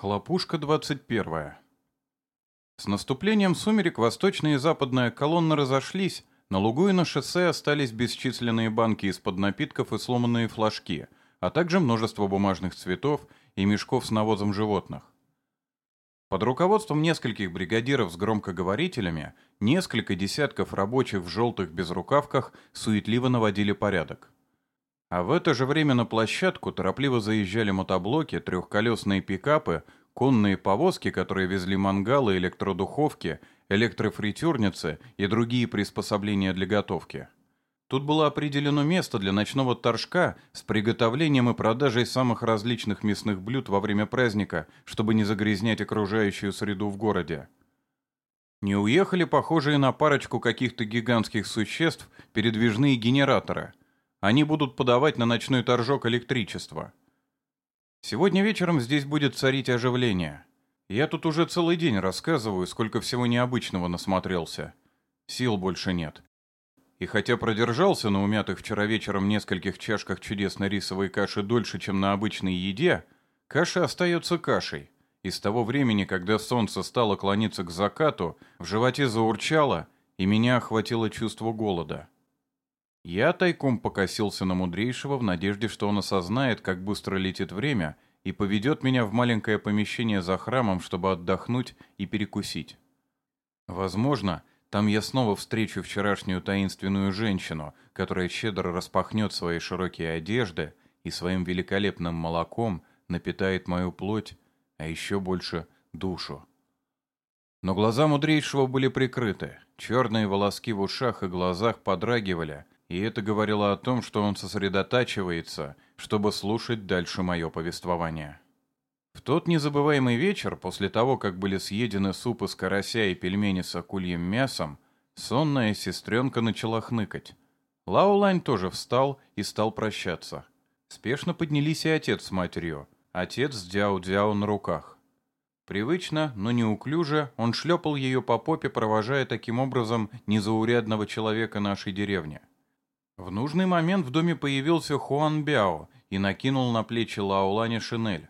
Хлопушка 21. С наступлением сумерек восточная и западная колонны разошлись, на лугу и на шоссе остались бесчисленные банки из-под напитков и сломанные флажки, а также множество бумажных цветов и мешков с навозом животных. Под руководством нескольких бригадиров с громкоговорителями несколько десятков рабочих в желтых безрукавках суетливо наводили порядок. А в это же время на площадку торопливо заезжали мотоблоки, трехколесные пикапы, конные повозки, которые везли мангалы, электродуховки, электрофритюрницы и другие приспособления для готовки. Тут было определено место для ночного торжка с приготовлением и продажей самых различных мясных блюд во время праздника, чтобы не загрязнять окружающую среду в городе. Не уехали похожие на парочку каких-то гигантских существ передвижные генераторы – они будут подавать на ночной торжок электричество. Сегодня вечером здесь будет царить оживление. Я тут уже целый день рассказываю, сколько всего необычного насмотрелся. Сил больше нет. И хотя продержался на умятых вчера вечером нескольких чашках чудесной рисовой каши дольше, чем на обычной еде, каша остается кашей. И с того времени, когда солнце стало клониться к закату, в животе заурчало, и меня охватило чувство голода. Я тайком покосился на мудрейшего в надежде, что он осознает, как быстро летит время, и поведет меня в маленькое помещение за храмом, чтобы отдохнуть и перекусить. Возможно, там я снова встречу вчерашнюю таинственную женщину, которая щедро распахнет свои широкие одежды и своим великолепным молоком напитает мою плоть, а еще больше душу. Но глаза мудрейшего были прикрыты, черные волоски в ушах и глазах подрагивали, и это говорило о том, что он сосредотачивается, чтобы слушать дальше мое повествование. В тот незабываемый вечер, после того, как были съедены суп из карася и пельмени с акульем мясом, сонная сестренка начала хныкать. Лаулань тоже встал и стал прощаться. Спешно поднялись и отец с матерью, отец с Дяо-Дяо на руках. Привычно, но неуклюже, он шлепал ее по попе, провожая таким образом незаурядного человека нашей деревни. В нужный момент в доме появился Хуан Бяо и накинул на плечи Лаолане шинель.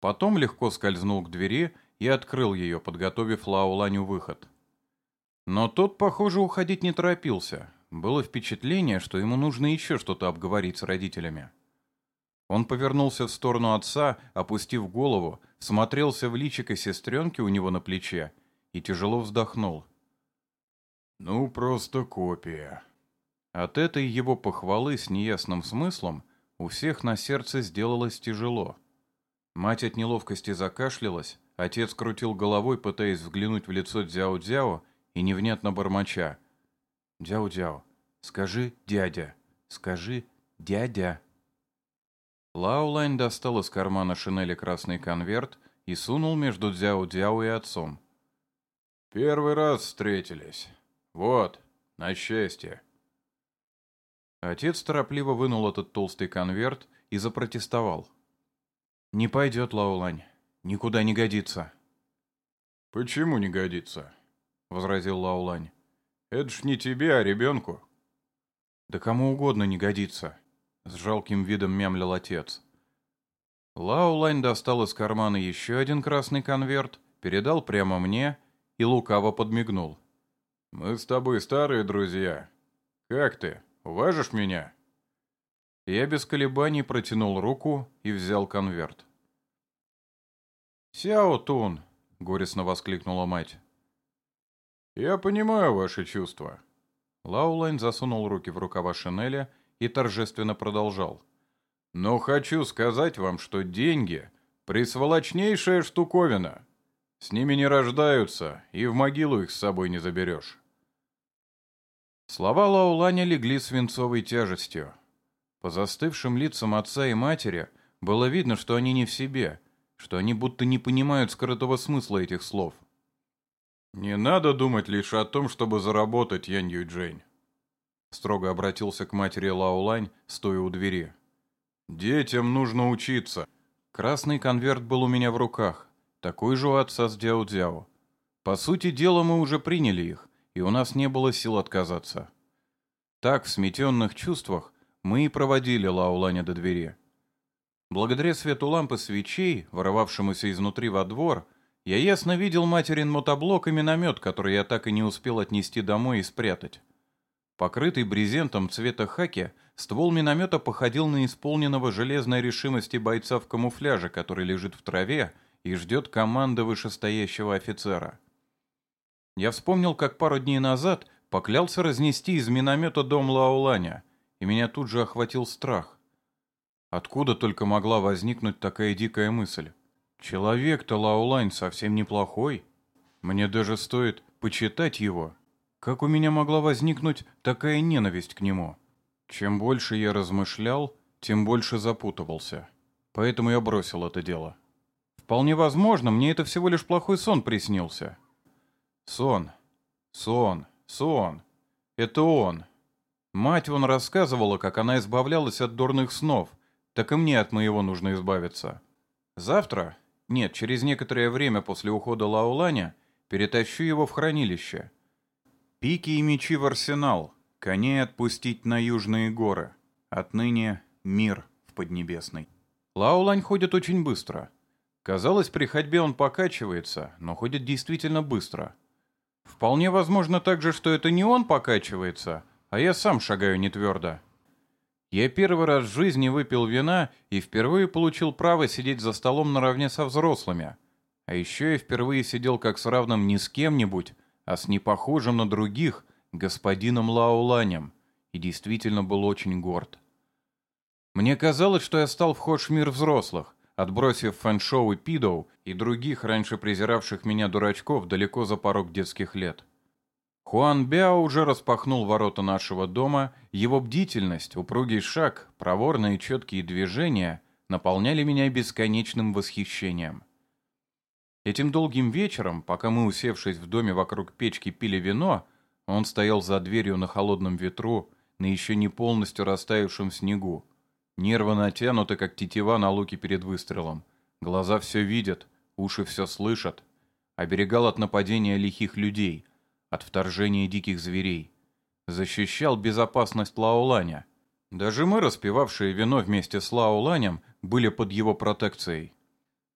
Потом легко скользнул к двери и открыл ее, подготовив Лаоланю выход. Но тот, похоже, уходить не торопился. Было впечатление, что ему нужно еще что-то обговорить с родителями. Он повернулся в сторону отца, опустив голову, смотрелся в личико сестренки у него на плече и тяжело вздохнул. «Ну, просто копия», от этой его похвалы с неясным смыслом у всех на сердце сделалось тяжело. Мать от неловкости закашлялась, отец крутил головой, пытаясь взглянуть в лицо Дзяо-Дзяо и невнятно бормоча. «Дзяо-Дзяо, скажи дядя, скажи дядя». Лаулайн достал из кармана шинели красный конверт и сунул между Дзяо-Дзяо и отцом. «Первый раз встретились. Вот, на счастье». Отец торопливо вынул этот толстый конверт и запротестовал. «Не пойдет, Лаулань. Никуда не годится». «Почему не годится?» — возразил Лаулань. «Это ж не тебе, а ребенку». «Да кому угодно не годится», — с жалким видом мямлил отец. Лаулань достал из кармана еще один красный конверт, передал прямо мне и лукаво подмигнул. «Мы с тобой старые друзья. Как ты?» Уважишь меня?» Я без колебаний протянул руку и взял конверт. «Сяо Тун!» — горестно воскликнула мать. «Я понимаю ваши чувства». Лаулайн засунул руки в рукава шинеля и торжественно продолжал. «Но хочу сказать вам, что деньги — присволочнейшая штуковина. С ними не рождаются, и в могилу их с собой не заберешь. Слова Лауланя легли свинцовой тяжестью. По застывшим лицам отца и матери было видно, что они не в себе, что они будто не понимают скрытого смысла этих слов. «Не надо думать лишь о том, чтобы заработать, Янь Юйджень», строго обратился к матери Лаулань, стоя у двери. «Детям нужно учиться». Красный конверт был у меня в руках, такой же у отца с Дяо-Дяо. По сути дела, мы уже приняли их, и у нас не было сил отказаться. Так, в сметенных чувствах, мы и проводили Лауланя до двери. Благодаря свету лампы свечей, воровавшемуся изнутри во двор, я ясно видел материн мотоблок и миномет, который я так и не успел отнести домой и спрятать. Покрытый брезентом цвета хаки, ствол миномета походил на исполненного железной решимости бойца в камуфляже, который лежит в траве и ждет команды вышестоящего офицера. Я вспомнил, как пару дней назад поклялся разнести из миномета дом Лауланя, и меня тут же охватил страх. Откуда только могла возникнуть такая дикая мысль? Человек-то Лаулань совсем неплохой. Мне даже стоит почитать его. Как у меня могла возникнуть такая ненависть к нему? Чем больше я размышлял, тем больше запутывался. Поэтому я бросил это дело. Вполне возможно, мне это всего лишь плохой сон приснился. Сон, сон, сон. Это он. Мать вон рассказывала, как она избавлялась от дурных снов. Так и мне от моего нужно избавиться. Завтра, нет, через некоторое время после ухода Лауланя, перетащу его в хранилище. Пики и мечи в арсенал, коней отпустить на южные горы. Отныне мир в Поднебесной. Лаулань ходит очень быстро. Казалось, при ходьбе он покачивается, но ходит действительно быстро. Вполне возможно также, что это не он покачивается, а я сам шагаю не твердо. Я первый раз в жизни выпил вина и впервые получил право сидеть за столом наравне со взрослыми. А еще я впервые сидел как с равным не с кем-нибудь, а с непохожим на других господином Лауланем, и действительно был очень горд. Мне казалось, что я стал вхож в мир взрослых, отбросив фэншоу и пидоу и других, раньше презиравших меня дурачков, далеко за порог детских лет. Хуан Бяо уже распахнул ворота нашего дома, его бдительность, упругий шаг, проворные четкие движения наполняли меня бесконечным восхищением. Этим долгим вечером, пока мы, усевшись в доме вокруг печки, пили вино, он стоял за дверью на холодном ветру, на еще не полностью растаявшем снегу. Нервы натянуты, как тетива на луке перед выстрелом. Глаза все видят, уши все слышат. Оберегал от нападения лихих людей — от вторжения диких зверей. Защищал безопасность Лаоланя. Даже мы, распивавшие вино вместе с Лаоланем, были под его протекцией.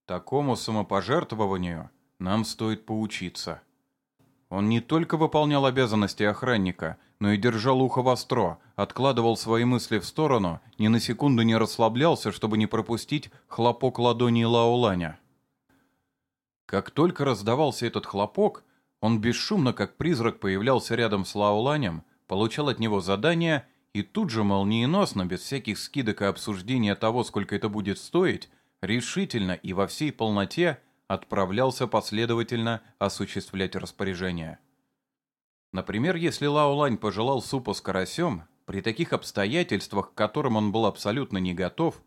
Такому самопожертвованию нам стоит поучиться. Он не только выполнял обязанности охранника, но и держал ухо востро, откладывал свои мысли в сторону, ни на секунду не расслаблялся, чтобы не пропустить хлопок ладони Лаоланя. Как только раздавался этот хлопок, он бесшумно, как призрак, появлялся рядом с Лауланем, получал от него задание и тут же молниеносно, без всяких скидок и обсуждения того, сколько это будет стоить, решительно и во всей полноте отправлялся последовательно осуществлять распоряжение. Например, если Лаулань пожелал супа с карасем, при таких обстоятельствах, к которым он был абсолютно не готов,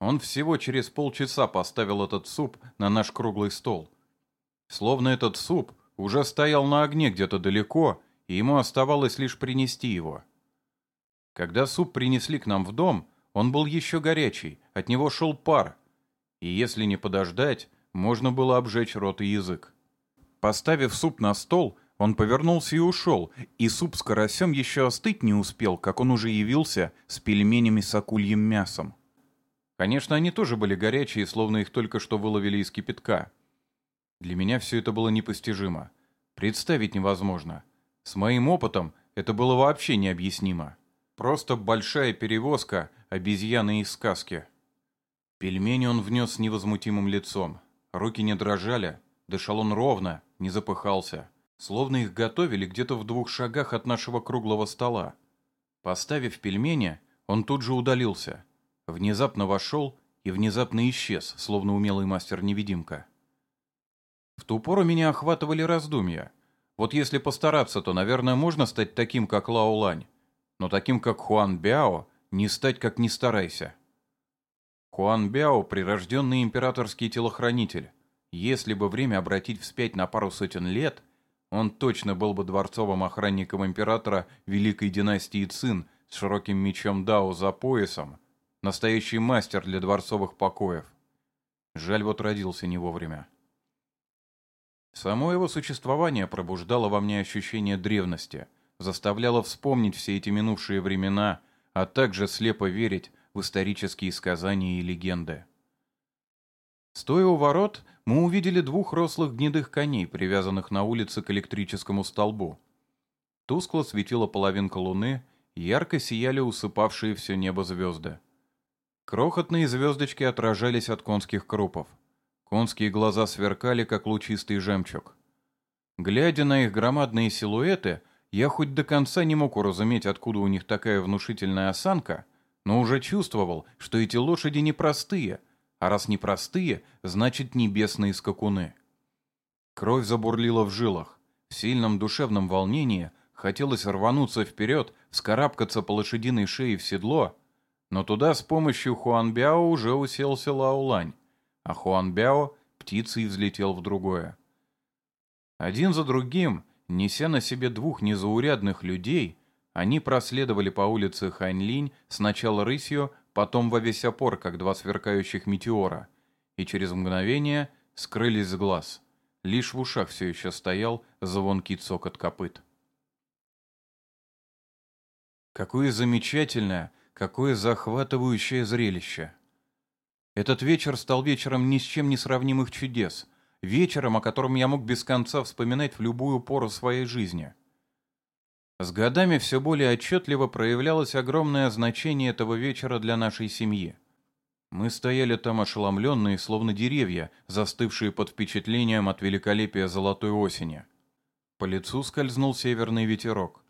он всего через полчаса поставил этот суп на наш круглый стол. Словно этот суп уже стоял на огне где-то далеко, и ему оставалось лишь принести его. Когда суп принесли к нам в дом, он был еще горячий, от него шел пар, и если не подождать, можно было обжечь рот и язык. Поставив суп на стол, он повернулся и ушел, и суп с карасем еще остыть не успел, как он уже явился с пельменями с акульем мясом. Конечно, они тоже были горячие, словно их только что выловили из кипятка. Для меня все это было непостижимо. Представить невозможно. С моим опытом это было вообще необъяснимо. Просто большая перевозка обезьяны из сказки. Пельмени он внес с невозмутимым лицом. Руки не дрожали, дышал он ровно, не запыхался. Словно их готовили где-то в двух шагах от нашего круглого стола. Поставив пельмени, он тут же удалился. Внезапно вошел и внезапно исчез, словно умелый мастер-невидимка. В ту пору меня охватывали раздумья. Вот если постараться, то, наверное, можно стать таким, как Лао Лань. Но таким, как Хуан Бяо, не стать, как не старайся. Хуан Бяо – прирожденный императорский телохранитель. Если бы время обратить вспять на пару сотен лет, он точно был бы дворцовым охранником императора Великой династии Цин с широким мечом Дао за поясом, настоящий мастер для дворцовых покоев. Жаль, вот родился не вовремя. Само его существование пробуждало во мне ощущение древности, заставляло вспомнить все эти минувшие времена, а также слепо верить в исторические сказания и легенды. Стоя у ворот, мы увидели двух рослых гнедых коней, привязанных на улице к электрическому столбу. Тускло светила половинка луны, ярко сияли усыпавшие все небо звезды. Крохотные звездочки отражались от конских крупов. Конские глаза сверкали, как лучистый жемчуг. Глядя на их громадные силуэты, я хоть до конца не мог уразуметь, откуда у них такая внушительная осанка, но уже чувствовал, что эти лошади непростые, а раз непростые, значит небесные скакуны. Кровь забурлила в жилах. В сильном душевном волнении хотелось рвануться вперед, вскарабкаться по лошадиной шее в седло, но туда с помощью Хуанбяо уже уселся Лаулань, а Хуанбяо птицей взлетел в другое. Один за другим, неся на себе двух незаурядных людей, они проследовали по улице Ханьлинь сначала рысью, потом во весь опор, как два сверкающих метеора, и через мгновение скрылись с глаз. Лишь в ушах все еще стоял звонкий цокот копыт. Какое замечательное, какое захватывающее зрелище! Этот вечер стал вечером ни с чем не сравнимых чудес, вечером, о котором я мог без конца вспоминать в любую пору своей жизни. С годами все более отчетливо проявлялось огромное значение этого вечера для нашей семьи. Мы стояли там ошеломленные, словно деревья, застывшие под впечатлением от великолепия золотой осени. По лицу скользнул северный ветерок.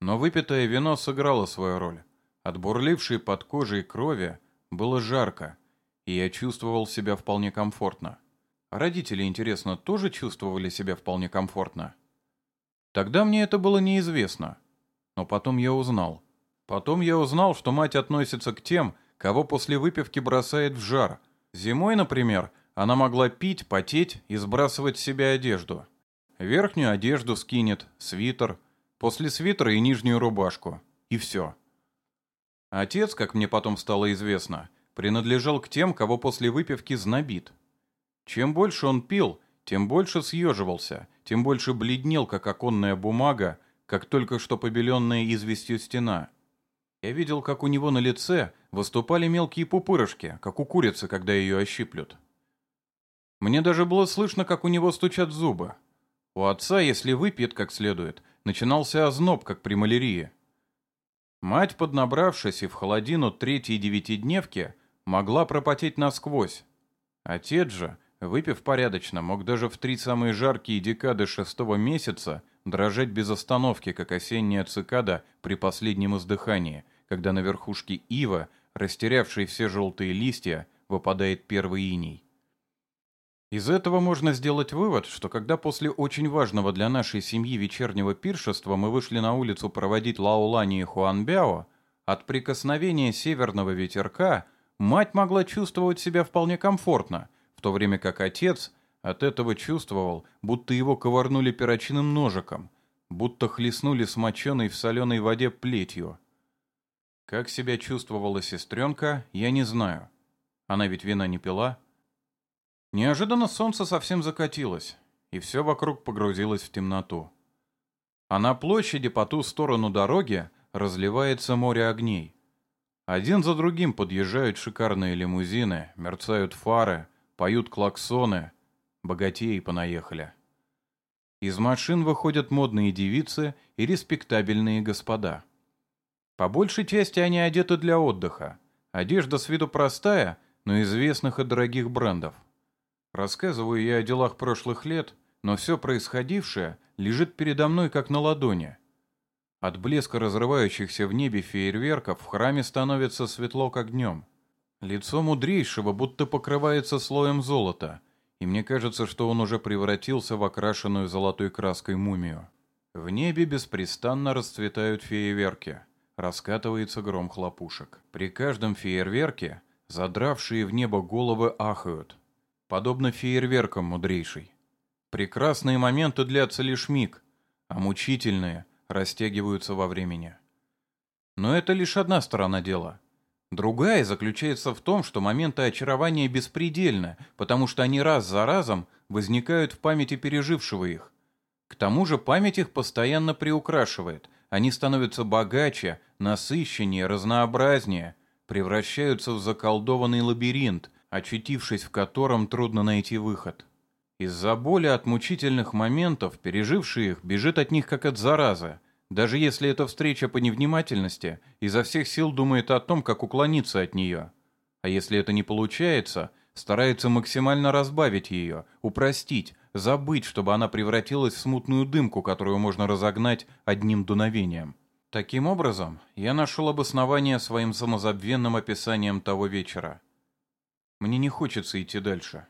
Но выпитое вино сыграло свою роль. От бурлившей под кожей крови было жарко, и я чувствовал себя вполне комфортно. Родители, интересно, тоже чувствовали себя вполне комфортно? Тогда мне это было неизвестно. Но потом я узнал. Потом я узнал, что мать относится к тем, кого после выпивки бросает в жар. Зимой, например, она могла пить, потеть и сбрасывать с себя одежду. Верхнюю одежду скинет, свитер, после свитера и нижнюю рубашку. И все. Отец, как мне потом стало известно, принадлежал к тем, кого после выпивки знобит. Чем больше он пил, тем больше съеживался, тем больше бледнел, как оконная бумага, как только что побеленная известью стена. Я видел, как у него на лице выступали мелкие пупырышки, как у курицы, когда ее ощиплют. Мне даже было слышно, как у него стучат зубы. У отца, если выпьет как следует, начинался озноб, как при малярии. Мать, поднабравшись и в холодину третьей девятидневки, могла пропотеть насквозь. Отец же, Выпив порядочно, мог даже в три самые жаркие декады шестого месяца дрожать без остановки, как осенняя цикада при последнем издыхании, когда на верхушке ива, растерявшей все желтые листья, выпадает первый иней. Из этого можно сделать вывод, что когда после очень важного для нашей семьи вечернего пиршества мы вышли на улицу проводить Лаолани и Хуанбяо, от прикосновения северного ветерка мать могла чувствовать себя вполне комфортно – то время как отец от этого чувствовал, будто его ковырнули перочинным ножиком, будто хлестнули смоченной в соленой воде плетью. Как себя чувствовала сестренка, я не знаю. Она ведь вина не пила. Неожиданно солнце совсем закатилось, и все вокруг погрузилось в темноту. А на площади по ту сторону дороги разливается море огней. Один за другим подъезжают шикарные лимузины, мерцают фары, поют клаксоны, богатеи понаехали. Из машин выходят модные девицы и респектабельные господа. По большей части они одеты для отдыха. Одежда с виду простая, но известных и дорогих брендов. Рассказываю я о делах прошлых лет, но все происходившее лежит передо мной как на ладони. От блеска разрывающихся в небе фейерверков в храме становится светло, как днем. Лицо мудрейшего будто покрывается слоем золота, и мне кажется, что он уже превратился в окрашенную золотой краской мумию. В небе беспрестанно расцветают фейерверки, раскатывается гром хлопушек. При каждом фейерверке задравшие в небо головы ахают, подобно фейерверкам мудрейший. Прекрасные моменты длятся лишь миг, а мучительные растягиваются во времени. Но это лишь одна сторона дела — Другая заключается в том, что моменты очарования беспредельны, потому что они раз за разом возникают в памяти пережившего их. К тому же память их постоянно приукрашивает, они становятся богаче, насыщеннее, разнообразнее, превращаются в заколдованный лабиринт, очутившись в котором трудно найти выход. Из-за боли от мучительных моментов, переживший их, бежит от них как от заразы. Даже если это встреча по невнимательности, изо всех сил думает о том, как уклониться от нее. А если это не получается, старается максимально разбавить ее, упростить, забыть, чтобы она превратилась в смутную дымку, которую можно разогнать одним дуновением. Таким образом, я нашел обоснование своим самозабвенным описанием того вечера. Мне не хочется идти дальше.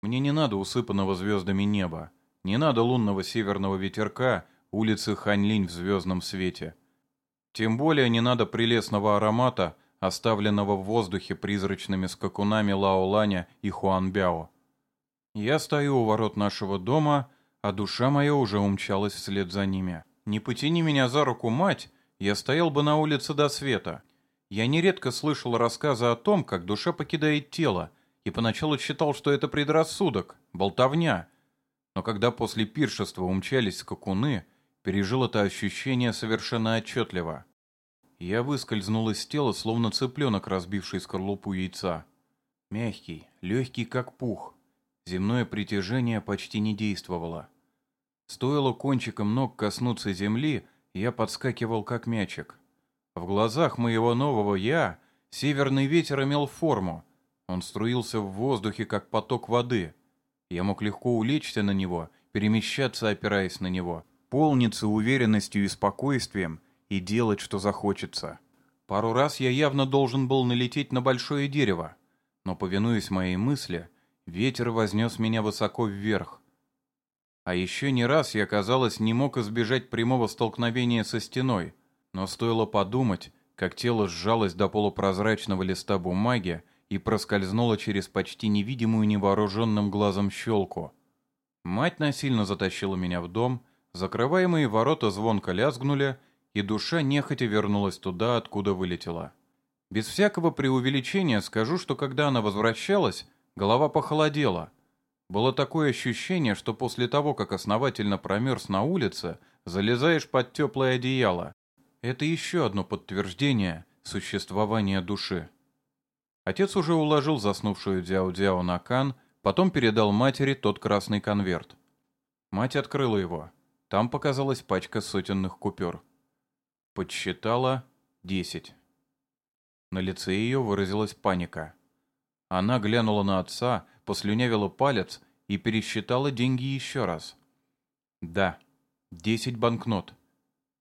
Мне не надо усыпанного звездами неба, не надо лунного северного ветерка, улицы Ханьлинь в звездном свете. Тем более не надо прелестного аромата, оставленного в воздухе призрачными скакунами Лаоланя и Хуанбяо. Я стою у ворот нашего дома, а душа моя уже умчалась вслед за ними. Не потяни меня за руку, мать, я стоял бы на улице до света. Я нередко слышал рассказы о том, как душа покидает тело, и поначалу считал, что это предрассудок, болтовня. Но когда после пиршества умчались скакуны, пережил это ощущение совершенно отчетливо. Я выскользнул из тела, словно цыпленок, разбивший скорлупу яйца. Мягкий, легкий, как пух. Земное притяжение почти не действовало. Стоило кончиком ног коснуться земли, я подскакивал, как мячик. В глазах моего нового «я» северный ветер имел форму, он струился в воздухе, как поток воды. Я мог легко улечься на него, перемещаться, опираясь на него, полниться уверенностью и спокойствием и делать, что захочется. Пару раз я явно должен был налететь на большое дерево, но, повинуясь моей мысли, ветер вознес меня высоко вверх. А еще не раз я, казалось, не мог избежать прямого столкновения со стеной, но стоило подумать, как тело сжалось до полупрозрачного листа бумаги, и проскользнула через почти невидимую невооруженным глазом щелку. Мать насильно затащила меня в дом, закрываемые ворота звонко лязгнули, и душа нехотя вернулась туда, откуда вылетела. Без всякого преувеличения скажу, что когда она возвращалась, голова похолодела. Было такое ощущение, что после того, как основательно промерз на улице, залезаешь под теплое одеяло. Это еще одно подтверждение существования души. Отец уже уложил заснувшую Дзяо-Дзяо на кан, потом передал матери тот красный конверт. Мать открыла его. Там показалась пачка сотенных купюр. Подсчитала десять. На лице ее выразилась паника. Она глянула на отца, послюнявила палец и пересчитала деньги еще раз. Да, десять банкнот.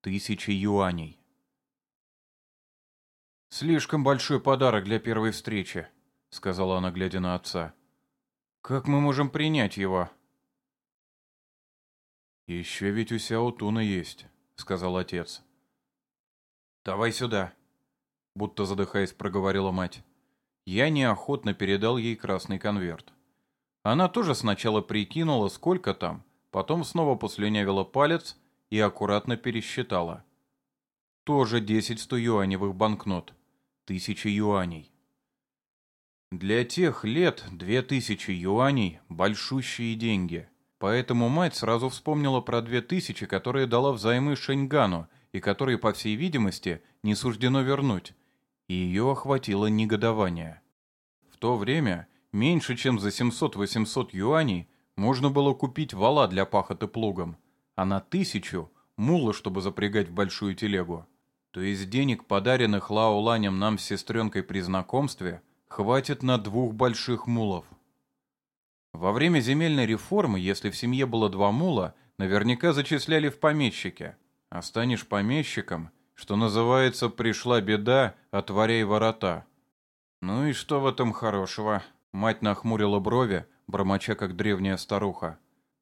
Тысячи юаней. «Слишком большой подарок для первой встречи», — сказала она, глядя на отца. «Как мы можем принять его?» «Еще ведь у Сяо Туна есть», — сказал отец. «Давай сюда», — будто задыхаясь, проговорила мать. Я неохотно передал ей красный конверт. Она тоже сначала прикинула, сколько там, потом снова послюнявила палец и аккуратно пересчитала. Тоже десять стоюаневых банкнот тысячи юаней. Для тех лет две тысячи юаней – большущие деньги. Поэтому мать сразу вспомнила про две тысячи, которые дала взаймы Шеньгану, и которые, по всей видимости, не суждено вернуть. И ее охватило негодование. В то время меньше чем за 700-800 юаней можно было купить вала для пахоты плугом, а на тысячу – мула, чтобы запрягать в большую телегу. То есть денег, подаренных Лао Ланем нам с сестренкой при знакомстве, хватит на двух больших мулов. Во время земельной реформы, если в семье было два мула, наверняка зачисляли в помещики. А станешь помещиком, что называется, пришла беда, отворяй ворота. Ну и что в этом хорошего? Мать нахмурила брови, бормоча как древняя старуха.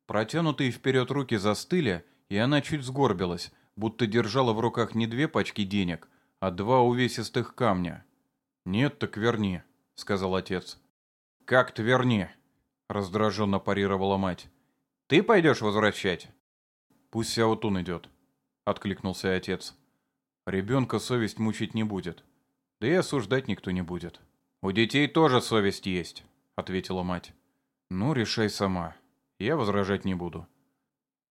Протянутые вперед руки застыли, и она чуть сгорбилась, будто держала в руках не две пачки денег, а два увесистых камня. «Нет, так верни», — сказал отец. «Как-то верни», — раздраженно парировала мать. «Ты пойдешь возвращать?» «Пусть Сяотун идет», — откликнулся отец. «Ребенка совесть мучить не будет. Да и осуждать никто не будет». «У детей тоже совесть есть», — ответила мать. «Ну, решай сама. Я возражать не буду».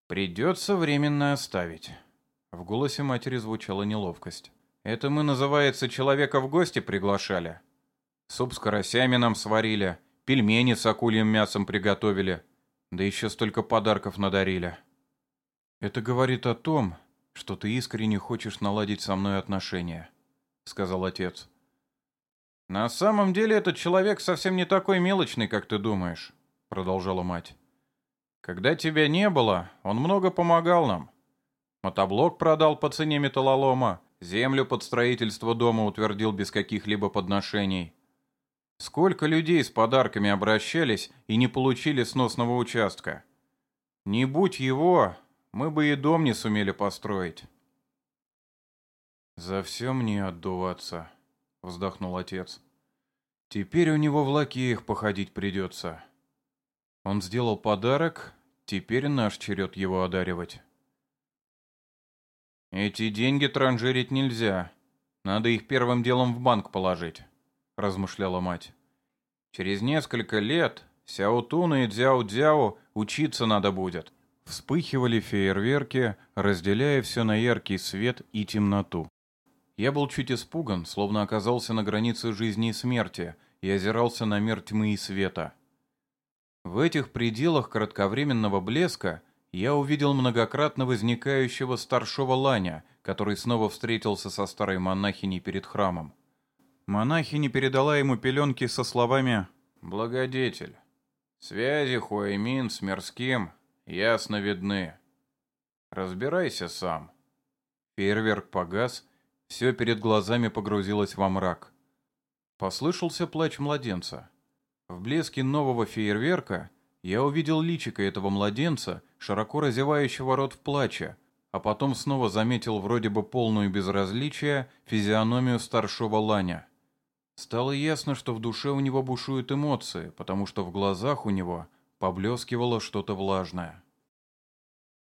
«Придется временно оставить». В голосе матери звучала неловкость. Это мы, называется, человека в гости приглашали. Суп с карасями нам сварили, пельмени с акульим мясом приготовили, да еще столько подарков надарили. Это говорит о том, что ты искренне хочешь наладить со мной отношения, сказал отец. На самом деле этот человек совсем не такой мелочный, как ты думаешь, продолжала мать. Когда тебя не было, он много помогал нам. Мотоблок продал по цене металлолома, землю под строительство дома утвердил без каких-либо подношений. Сколько людей с подарками обращались и не получили сносного участка. Не будь его, мы бы и дом не сумели построить. «За все мне отдуваться», — вздохнул отец. «Теперь у него в лакеях походить придется. Он сделал подарок, теперь наш черед его одаривать». «Эти деньги транжирить нельзя. Надо их первым делом в банк положить», — размышляла мать. «Через несколько лет Сяотуну и Дзяо-Дзяо учиться надо будет». Вспыхивали фейерверки, разделяя все на яркий свет и темноту. Я был чуть испуган, словно оказался на границе жизни и смерти, и озирался на мир тьмы и света. В этих пределах кратковременного блеска я увидел многократно возникающего старшего Ланя, который снова встретился со старой монахиней перед храмом. Монахиня передала ему пеленки со словами «Благодетель, связи Хуаймин с мирским ясно видны. Разбирайся сам». Фейерверк погас, все перед глазами погрузилось во мрак. Послышался плач младенца. В блеске нового фейерверка я увидел личико этого младенца, широко разевающего рот в плаче, а потом снова заметил вроде бы полную безразличие физиономию старшего Ланя. Стало ясно, что в душе у него бушуют эмоции, потому что в глазах у него поблескивало что-то влажное.